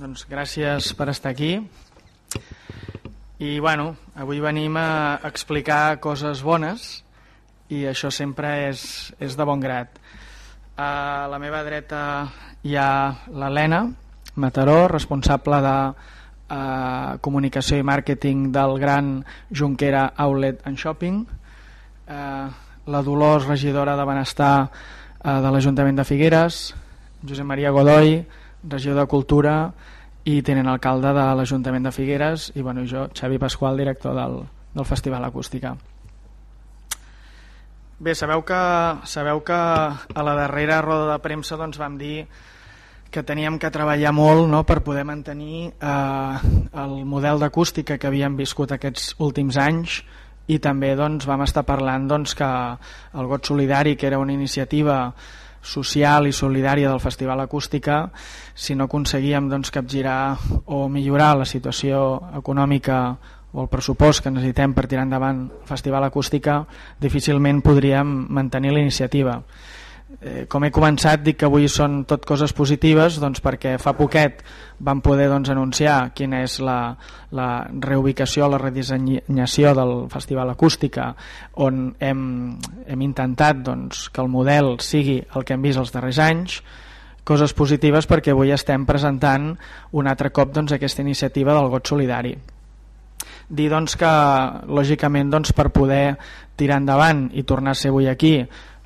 doncs gràcies per estar aquí. I bueno, avui venim a explicar coses bones i això sempre és, és de bon grat. A la meva dreta hi ha l'Helena Mataró, responsable de eh, comunicació i màrqueting del gran Junquera Outlet and Shopping. Eh, la Dolors, regidora de Benestar eh, de l'Ajuntament de Figueres. Josep Maria Godoy, regidor de Cultura i tenen alcalde de l'Ajuntament de Figueres i bueno, jo, Xavi Pasqual, director del, del Festival Acústica. Bé, sabeu que, sabeu que a la darrera roda de premsa doncs, vam dir que teníem que treballar molt no, per poder mantenir eh, el model d'acústica que havíem viscut aquests últims anys i també doncs, vam estar parlant doncs, que el Got Solidari, que era una iniciativa social i solidària del Festival Acústica, si no aconseguíem doncs, capgirar o millorar la situació econòmica o el pressupost que necessitem per tirar endavant el Festival Acústica, difícilment podríem mantenir la iniciativa eh, com he començat dic que avui són tot coses positives doncs perquè fa poquet vam poder doncs, anunciar quina és la, la reubicació, la redissenyació del Festival Acústica on hem, hem intentat doncs, que el model sigui el que hem vist els darrers anys. Coses positives perquè avui estem presentant un altre cop doncs, aquesta iniciativa del Got Solidari. Dir doncs, que lògicament doncs, per poder tirar endavant i tornar a ser avui aquí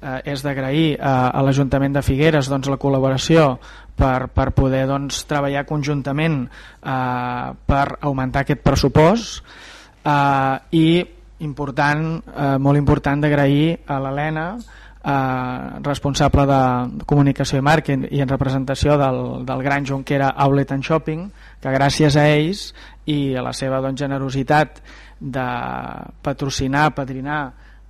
eh, és d'agrair a, a l'Ajuntament de Figueres doncs, la col·laboració per, per poder doncs, treballar conjuntament eh, per augmentar aquest pressupost eh, i important, eh, molt important d'agrair a l'Helena eh, responsable de comunicació i màrqueting i en representació del, del gran Junquera Outlet and Shopping que gràcies a ells i a la seva doncs, generositat de patrocinar, padrinar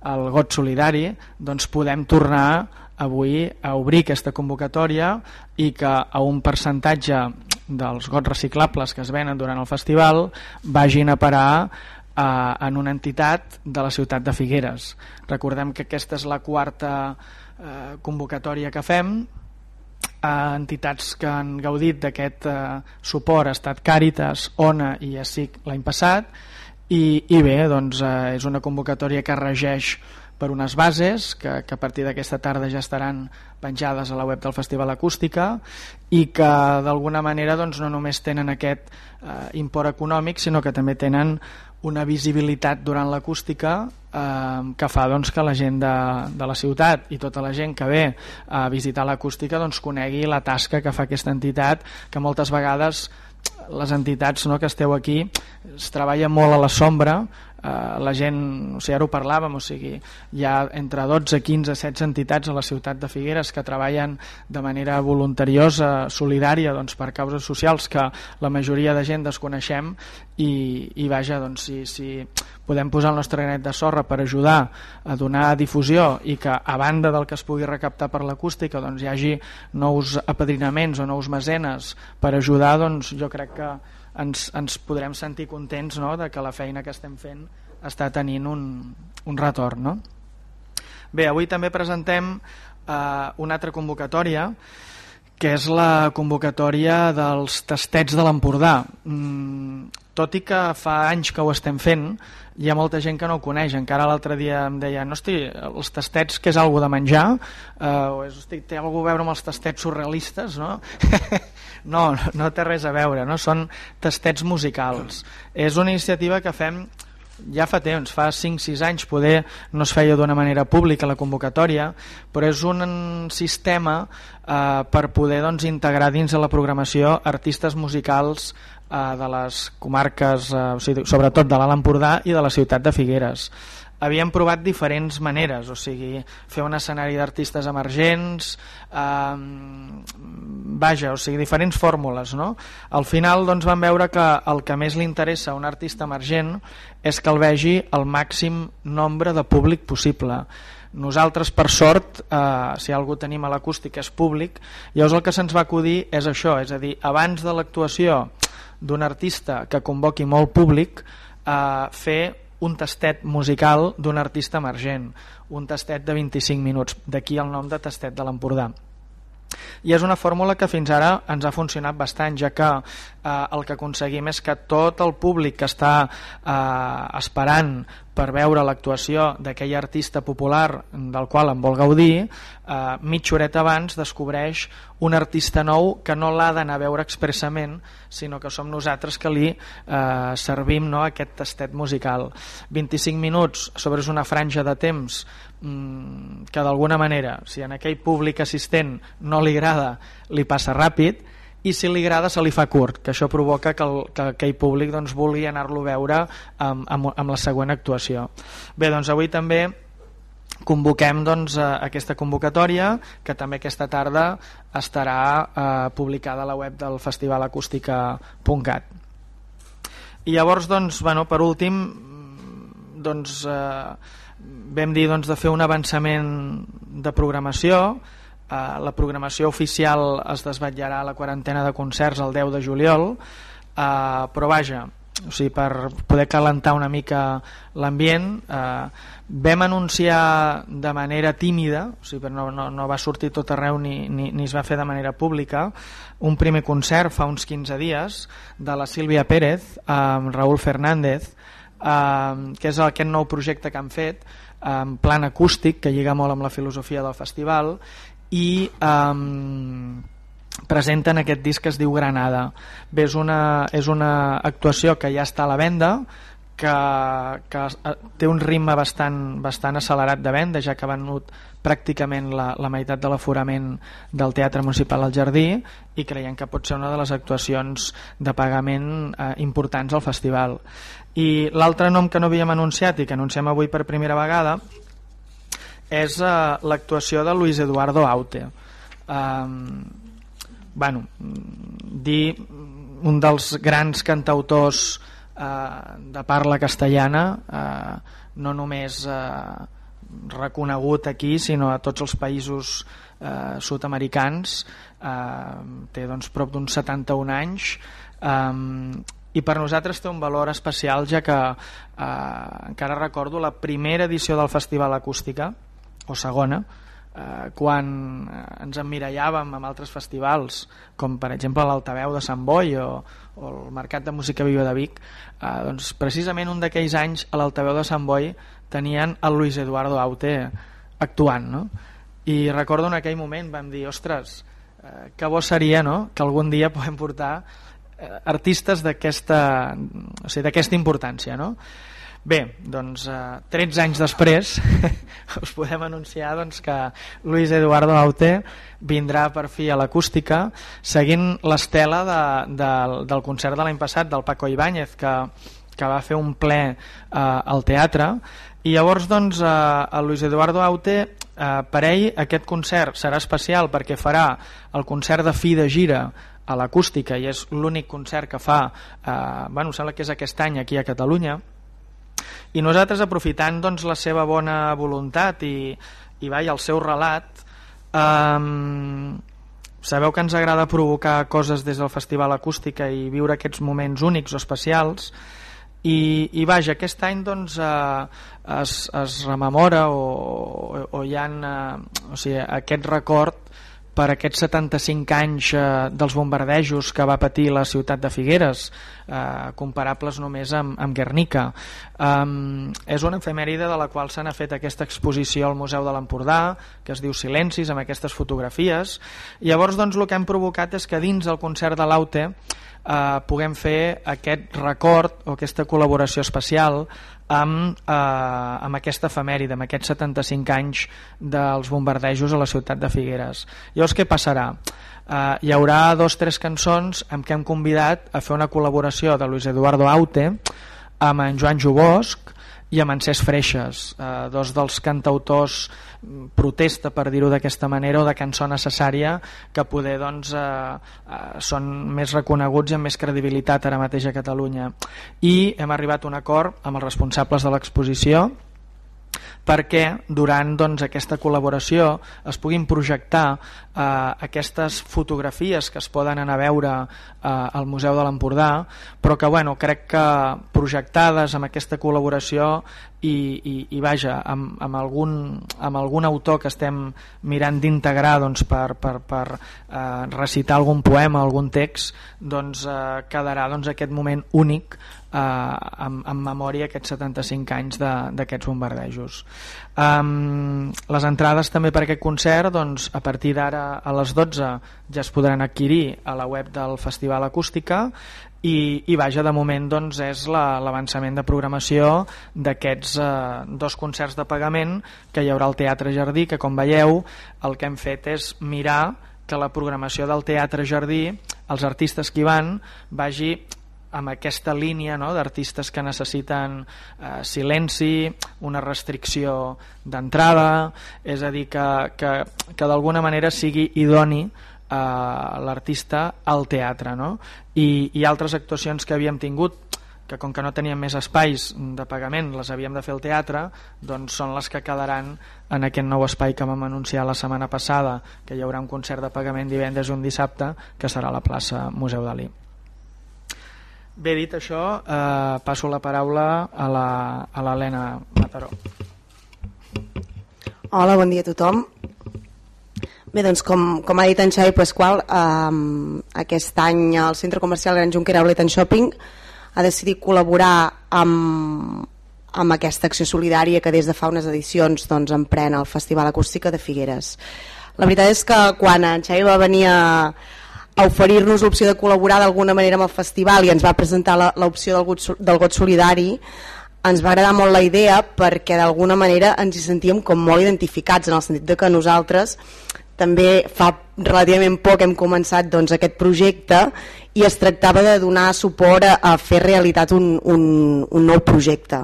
el got solidari doncs podem tornar avui a obrir aquesta convocatòria i que a un percentatge dels gots reciclables que es venen durant el festival vagin a parar eh, en una entitat de la ciutat de Figueres. Recordem que aquesta és la quarta eh, convocatòria que fem eh, entitats que han gaudit d'aquest eh, suport ha estat Càritas, ONA i ESIC l'any passat i, i bé, doncs, eh, és una convocatòria que regeix per unes bases que, que a partir d'aquesta tarda ja estaran penjades a la web del Festival Acústica i que d'alguna manera doncs, no només tenen aquest eh, import econòmic sinó que també tenen una visibilitat durant l'acústica eh, que fa doncs, que la gent de, de la ciutat i tota la gent que ve a visitar l'acústica doncs, conegui la tasca que fa aquesta entitat que moltes vegades les entitats no, que esteu aquí es treballa molt a la sombra eh, la gent, o sigui, ara ho parlàvem o sigui, hi ha entre 12, 15 16 entitats a la ciutat de Figueres que treballen de manera voluntariosa solidària doncs, per causes socials que la majoria de gent desconeixem i, i vaja, doncs, si, si podem posar el nostre granet de sorra per ajudar a donar difusió i que a banda del que es pugui recaptar per l'acústica doncs, hi hagi nous apadrinaments o nous mesenes per ajudar, doncs jo crec que ens, ens podrem sentir contents no? de que la feina que estem fent està tenint un, un retorn. No? Bé, avui també presentem eh, una altra convocatòria que és la convocatòria dels tastets de l'Empordà. Mm, tot i que fa anys que ho estem fent, hi ha molta gent que no ho coneix. Encara l'altre dia em deia, no estic, els tastets que és algo de menjar, eh, o és, estic, té alguna a veure amb els tastets surrealistes, no? no, no té res a veure, no? són tastets musicals. És una iniciativa que fem ja fa temps, fa 5-6 anys poder no es feia d'una manera pública la convocatòria, però és un sistema eh, per poder doncs, integrar dins de la programació artistes musicals eh, de les comarques, eh, o sigui, sobretot de l'Alt Empordà i de la ciutat de Figueres. Havíem provat diferents maneres, o sigui, fer un escenari d'artistes emergents, eh, vaja, o sigui, diferents fórmules. No? Al final doncs, vam veure que el que més li interessa a un artista emergent és que el vegi el màxim nombre de públic possible nosaltres, per sort, eh, si algú tenim a l'acústic és públic, llavors el que se'ns va acudir és això, és a dir, abans de l'actuació d'un artista que convoqui molt públic a fer un tastet musical d'un artista emergent, un tastet de 25 minuts, d'aquí el nom de tastet de l'Empordà. I és una fórmula que fins ara ens ha funcionat bastant, ja que eh, el que aconseguim és que tot el públic que està eh, esperant per veure l'actuació d'aquell artista popular del qual en vol gaudir, eh, mitja horeta abans descobreix un artista nou que no l'ha d'anar a veure expressament, sinó que som nosaltres que li eh, servim no, aquest tastet musical. 25 minuts sobre una franja de temps que d'alguna manera, si en aquell públic assistent no li agrada, li passa ràpid, i si li agrada se li fa curt, que això provoca que, el, que aquell públic doncs, vulgui anar-lo a veure amb, amb, amb la següent actuació. Bé, doncs avui també convoquem doncs, aquesta convocatòria que també aquesta tarda estarà eh, publicada a la web del festivalacústica.cat i llavors doncs, bueno, per últim doncs, eh, vam dir doncs, de fer un avançament de programació. Uh, la programació oficial es desvetllarà a la quarantena de concerts el 10 de juliol, uh, però vaja, o sigui, per poder calentar una mica l'ambient, uh, vam anunciar de manera tímida, o sigui, no, no, no va sortir tot arreu ni, ni, ni es va fer de manera pública, un primer concert fa uns 15 dies de la Sílvia Pérez amb Raúl Fernández, uh, que és aquest nou projecte que han fet, en plan acústic, que lliga molt amb la filosofia del festival, i um, presenten aquest disc que es diu Granada. Bé, és una, és una actuació que ja està a la venda, que, que té un ritme bastant, bastant accelerat de venda, ja que ha venut pràcticament la, la meitat de l'aforament del Teatre Municipal al Jardí i creiem que pot ser una de les actuacions de pagament eh, importants al festival. I l'altre nom que no havíem anunciat i que anunciem avui per primera vegada és uh, l'actuació de Luis Eduardo Aute. Um, bueno, dir un dels grans cantautors de parla castellana, uh, no només uh, reconegut aquí, sinó a tots els països uh, sud-americans, uh, té doncs, prop d'uns 71 anys, um, i per nosaltres té un valor especial ja que eh, encara recordo la primera edició del Festival Acústica o segona, eh, quan eh, ens emmirallàvem amb altres festivals, com per exemple l'Altaveu de Sant Boi o, o el Mercat de Música Viva de Vic, eh, doncs precisament un d'aquells anys a l'Altaveu de Sant Boi tenien el Luis Eduardo Aute actuant, no? I recordo en aquell moment vam dir, ostres, eh, que bo seria no? que algun dia podem portar eh, artistes d'aquesta o sigui, importància, no? Bé, doncs eh, 13 anys després us podem anunciar doncs, que Luis Eduardo Aute vindrà per fi a l'acústica seguint l'estela de, de, del concert de l'any passat del Paco Ibáñez que, que va fer un ple eh, al teatre. I llavors doncs, eh, el Luis Eduardo Aute eh, per ell aquest concert serà especial perquè farà el concert de fi de gira a l'acústica i és l'únic concert que fa eh, bueno, sembla que és aquest any aquí a Catalunya i nosaltres aprofitant doncs, la seva bona voluntat i, i vai, el seu relat um, sabeu que ens agrada provocar coses des del Festival Acústica i viure aquests moments únics o especials. I, i vaja, aquest any doncs, eh, es, es rememora o, o, o hi ha eh, o sigui, aquest record per aquests 75 anys eh, dels bombardejos que va patir la ciutat de Figueres, eh, comparables només amb, amb Guernica. Um, és una efemèride de la qual s'ha fet aquesta exposició al Museu de l'Empordà, que es diu Silencis, amb aquestes fotografies. Llavors doncs, el que hem provocat és que dins del concert de l'Aute eh, puguem fer aquest record o aquesta col·laboració especial amb, eh, amb aquesta efemèride, amb aquests 75 anys dels bombardejos a la ciutat de Figueres. Llavors què passarà? Eh, hi haurà dos o tres cançons amb què hem convidat a fer una col·laboració de Luis Eduardo Aute amb en Joan Jubosc i amb en Cesc Freixes, eh, dos dels cantautors mm, protesta, per dir-ho d'aquesta manera, o de cançó necessària, que poder doncs, eh, eh, són més reconeguts i amb més credibilitat ara mateix a Catalunya. I hem arribat a un acord amb els responsables de l'exposició perquè durant doncs, aquesta col·laboració es puguin projectar eh, aquestes fotografies que es poden anar a veure eh, al Museu de l'Empordà, però que bueno, crec que projectades amb aquesta col·laboració i, i, i vaja, amb, amb, algun, amb algun autor que estem mirant d'integrar doncs, per, per, per eh, recitar algun poema, algun text, doncs eh, quedarà doncs, aquest moment únic eh, en, en memòria aquests 75 anys d'aquests bombardejos. Um, les entrades també per aquest concert doncs, a partir d'ara a les 12 ja es podran adquirir a la web del Festival Acústica i, i vaja, de moment doncs, és l'avançament la, de programació d'aquests eh, dos concerts de pagament que hi haurà al Teatre Jardí, que com veieu el que hem fet és mirar que la programació del Teatre Jardí, els artistes que hi van, vagi amb aquesta línia no, d'artistes que necessiten eh, silenci, una restricció d'entrada, és a dir, que, que, que d'alguna manera sigui idoni eh, l'artista al teatre no? I, i altres actuacions que havíem tingut que com que no teníem més espais de pagament les havíem de fer al teatre doncs són les que quedaran en aquest nou espai que vam anunciar la setmana passada que hi haurà un concert de pagament divendres un dissabte que serà a la plaça Museu Dalí Bé dit això, eh, passo la paraula a l'Helena Mataró. Hola, bon dia a tothom. Bé, doncs, com, com ha dit en Xavi Pasqual, eh, aquest any el Centre Comercial Gran Junquera Outlet and Shopping ha decidit col·laborar amb, amb aquesta acció solidària que des de fa unes edicions doncs, emprèn el Festival Acústica de Figueres. La veritat és que quan en Xavi va venir a, a oferir-nos l'opció de col·laborar d'alguna manera amb el festival i ens va presentar l'opció del, got, del got solidari ens va agradar molt la idea perquè d'alguna manera ens hi sentíem com molt identificats en el sentit de que nosaltres també fa relativament poc hem començat doncs, aquest projecte i es tractava de donar suport a, a fer realitat un, un, un nou projecte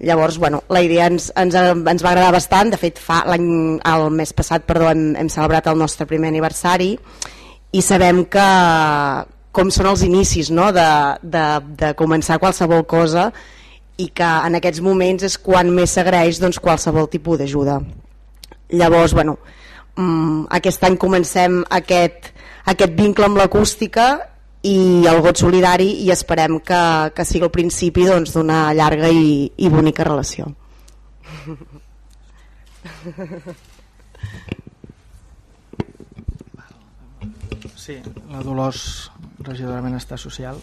llavors bueno, la idea ens, ens, ens va agradar bastant de fet fa el mes passat perdó, hem, hem celebrat el nostre primer aniversari i sabem que com són els inicis no? de, de, de començar qualsevol cosa i que en aquests moments és quan més s'agraeix doncs, qualsevol tipus d'ajuda. Llavors, bueno, um, aquest any comencem aquest, aquest vincle amb l'acústica i el got solidari i esperem que, que sigui el principi doncs, d'una doncs, llarga i, i bonica relació. Sí, la Dolors, regidora de Benestar Social.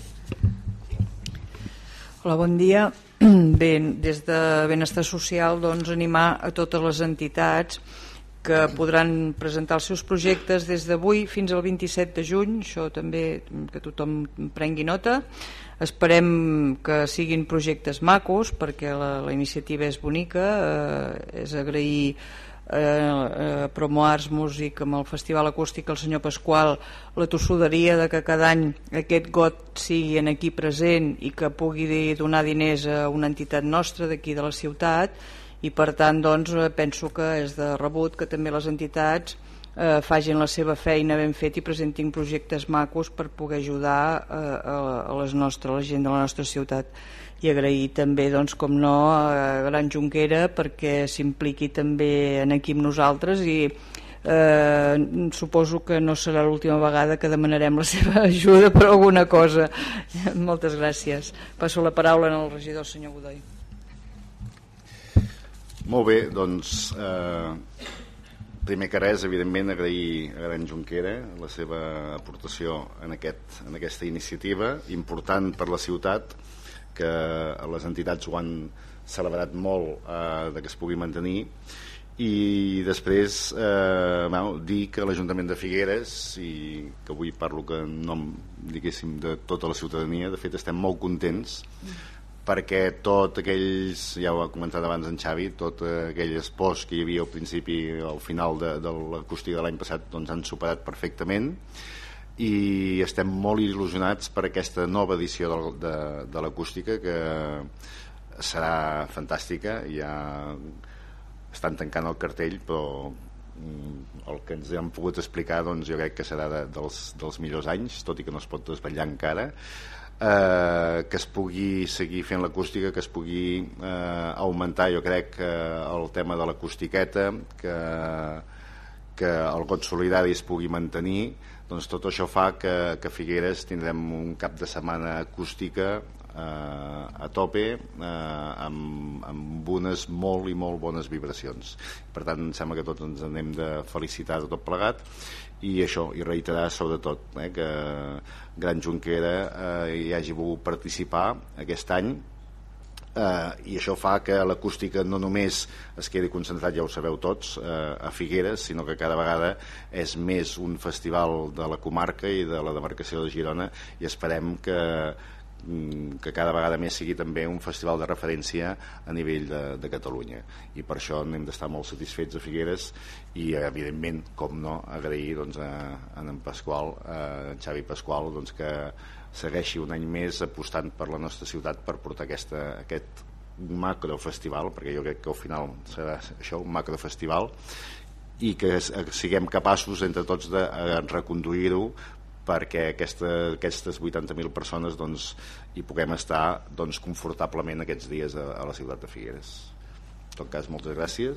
Hola, bon dia. Bé, des de Benestar Social doncs, animar a totes les entitats que podran presentar els seus projectes des d'avui fins al 27 de juny, això també que tothom prengui nota. Esperem que siguin projectes macos perquè la, la iniciativa és bonica, eh, és agrair eh, eh, Promo Arts Músic amb el Festival Acústic el senyor Pasqual la tossuderia de que cada any aquest got sigui en aquí present i que pugui donar diners a una entitat nostra d'aquí de la ciutat i per tant doncs, eh, penso que és de rebut que també les entitats eh, fagin la seva feina ben fet i presentin projectes macos per poder ajudar eh, a, les nostres, a la gent de la nostra ciutat i agrair també, doncs, com no, a Gran Junquera perquè s'impliqui també en aquí amb nosaltres i eh, suposo que no serà l'última vegada que demanarem la seva ajuda per alguna cosa. Moltes gràcies. Passo la paraula al regidor, senyor Godoy. Molt bé, doncs eh, primer que res, evidentment, agrair a Gran Junquera la seva aportació en, aquest, en aquesta iniciativa, important per la ciutat, que les entitats ho han celebrat molt eh, que es pugui mantenir. I després eh, bueno, dir que l'Ajuntament de Figueres i que avui parlo que en nom diguéssim de tota la ciutadania de fet estem molt contents perquè tot aquells, ja ho ha comentat abans en Xavi, tot aquell espòs que hi havia al principi, al final de, de l'acústica de l'any passat, doncs han superat perfectament. I estem molt il·lusionats per aquesta nova edició de, de, de l'acústica que serà fantàstica. Ja estan tancant el cartell però mm, el que ens han pogut explicar doncs jo crec que serà de, dels, dels millors anys tot i que no es pot desvetllar encara eh, que es pugui seguir fent l'acústica que es pugui eh, augmentar jo crec eh, el tema de l'acústiqueta que, que el got solidari es pugui mantenir doncs tot això fa que, que Figueres tindrem un cap de setmana acústica eh, a tope eh, amb, amb unes molt i molt bones vibracions. Per tant em sembla que tots ens anem de felicitar de tot plegat. I això, i reiterar sobretot eh, que Gran Junquera eh, hi hagi volgut participar aquest any. Eh, i això fa que l'acústica no només es quedi concentrat, ja ho sabeu tots, eh, a Figueres, sinó que cada vegada és més un festival de la comarca i de la demarcació de Girona i esperem que que cada vegada més sigui també un festival de referència a nivell de, de Catalunya. I per això hem d'estar molt satisfets a Figueres i evidentment, com no, agrair doncs, a, a en Pasqual, a en Xavi Pasqual doncs, que segueixi un any més apostant per la nostra ciutat per portar aquesta, aquest macrofestival, perquè jo crec que al final serà això, un macrofestival, i que siguem capaços entre tots de reconduir-ho perquè aquesta, aquestes 80.000 persones doncs, hi puguem estar doncs, confortablement aquests dies a, a la ciutat de Figueres. En tot cas, moltes gràcies